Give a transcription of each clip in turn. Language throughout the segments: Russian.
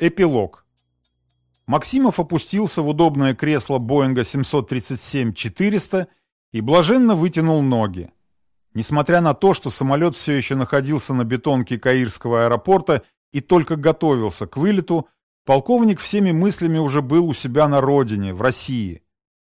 Эпилог. Максимов опустился в удобное кресло Боинга 737-400 и блаженно вытянул ноги. Несмотря на то, что самолет все еще находился на бетонке Каирского аэропорта и только готовился к вылету, полковник всеми мыслями уже был у себя на родине, в России.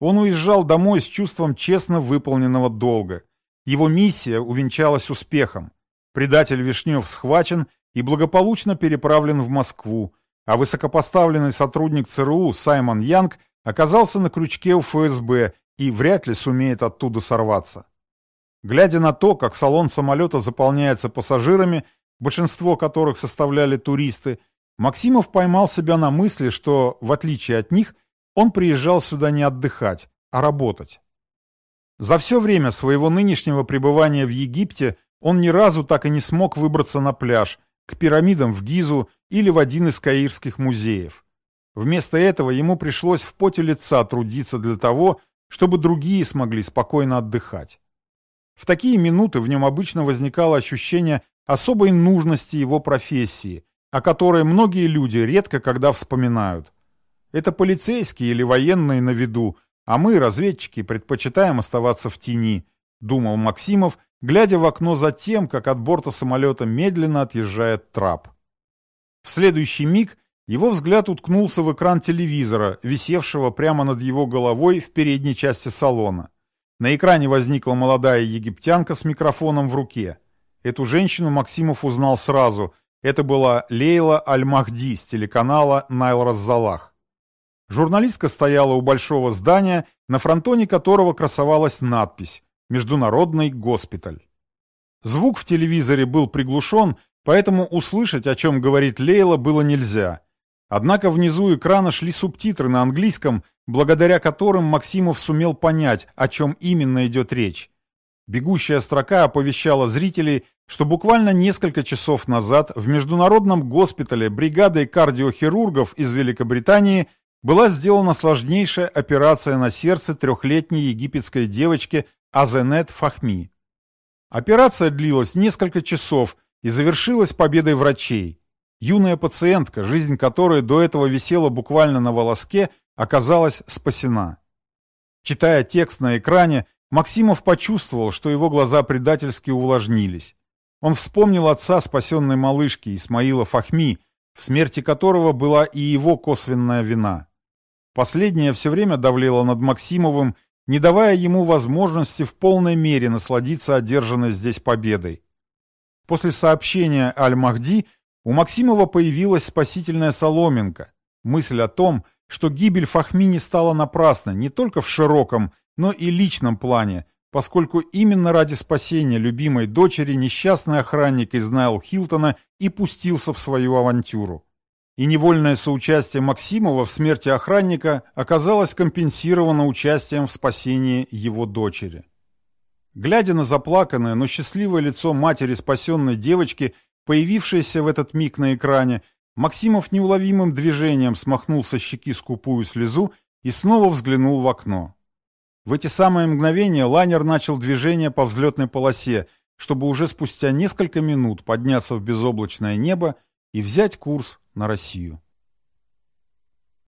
Он уезжал домой с чувством честно выполненного долга. Его миссия увенчалась успехом. Предатель Вишнев схвачен и благополучно переправлен в Москву, а высокопоставленный сотрудник ЦРУ Саймон Янг оказался на крючке у ФСБ и вряд ли сумеет оттуда сорваться. Глядя на то, как салон самолета заполняется пассажирами, большинство которых составляли туристы, Максимов поймал себя на мысли, что, в отличие от них, он приезжал сюда не отдыхать, а работать. За все время своего нынешнего пребывания в Египте он ни разу так и не смог выбраться на пляж, к пирамидам в Гизу или в один из каирских музеев. Вместо этого ему пришлось в поте лица трудиться для того, чтобы другие смогли спокойно отдыхать. В такие минуты в нем обычно возникало ощущение особой нужности его профессии, о которой многие люди редко когда вспоминают. Это полицейские или военные на виду, а мы, разведчики, предпочитаем оставаться в тени, думал Максимов, глядя в окно за тем, как от борта самолета медленно отъезжает трап. В следующий миг его взгляд уткнулся в экран телевизора, висевшего прямо над его головой в передней части салона. На экране возникла молодая египтянка с микрофоном в руке. Эту женщину Максимов узнал сразу. Это была Лейла Аль-Махди с телеканала «Найл Раззалах». Журналистка стояла у большого здания, на фронтоне которого красовалась надпись «Международный госпиталь». Звук в телевизоре был приглушен, поэтому услышать, о чем говорит Лейла, было нельзя. Однако внизу экрана шли субтитры на английском, благодаря которым Максимов сумел понять, о чем именно идет речь. Бегущая строка оповещала зрителей, что буквально несколько часов назад в международном госпитале бригадой кардиохирургов из Великобритании была сделана сложнейшая операция на сердце трехлетней египетской девочки Азенет Фахми. Операция длилась несколько часов и завершилась победой врачей. Юная пациентка, жизнь которой до этого висела буквально на волоске, оказалась спасена. Читая текст на экране, Максимов почувствовал, что его глаза предательски увлажнились. Он вспомнил отца спасенной малышки Исмаила Фахми, в смерти которого была и его косвенная вина. Последняя все время давлела над Максимовым, не давая ему возможности в полной мере насладиться одержанной здесь победой. После сообщения Аль-Махди у Максимова появилась спасительная соломинка, мысль о том, что гибель Фахми не стала напрасной не только в широком, но и личном плане, поскольку именно ради спасения любимой дочери несчастный охранник из Найл Хилтона и пустился в свою авантюру. И невольное соучастие Максимова в смерти охранника оказалось компенсировано участием в спасении его дочери. Глядя на заплаканное, но счастливое лицо матери спасенной девочки, Появившаяся в этот миг на экране, Максимов неуловимым движением смахнул со щеки скупую слезу и снова взглянул в окно. В эти самые мгновения лайнер начал движение по взлетной полосе, чтобы уже спустя несколько минут подняться в безоблачное небо и взять курс на Россию.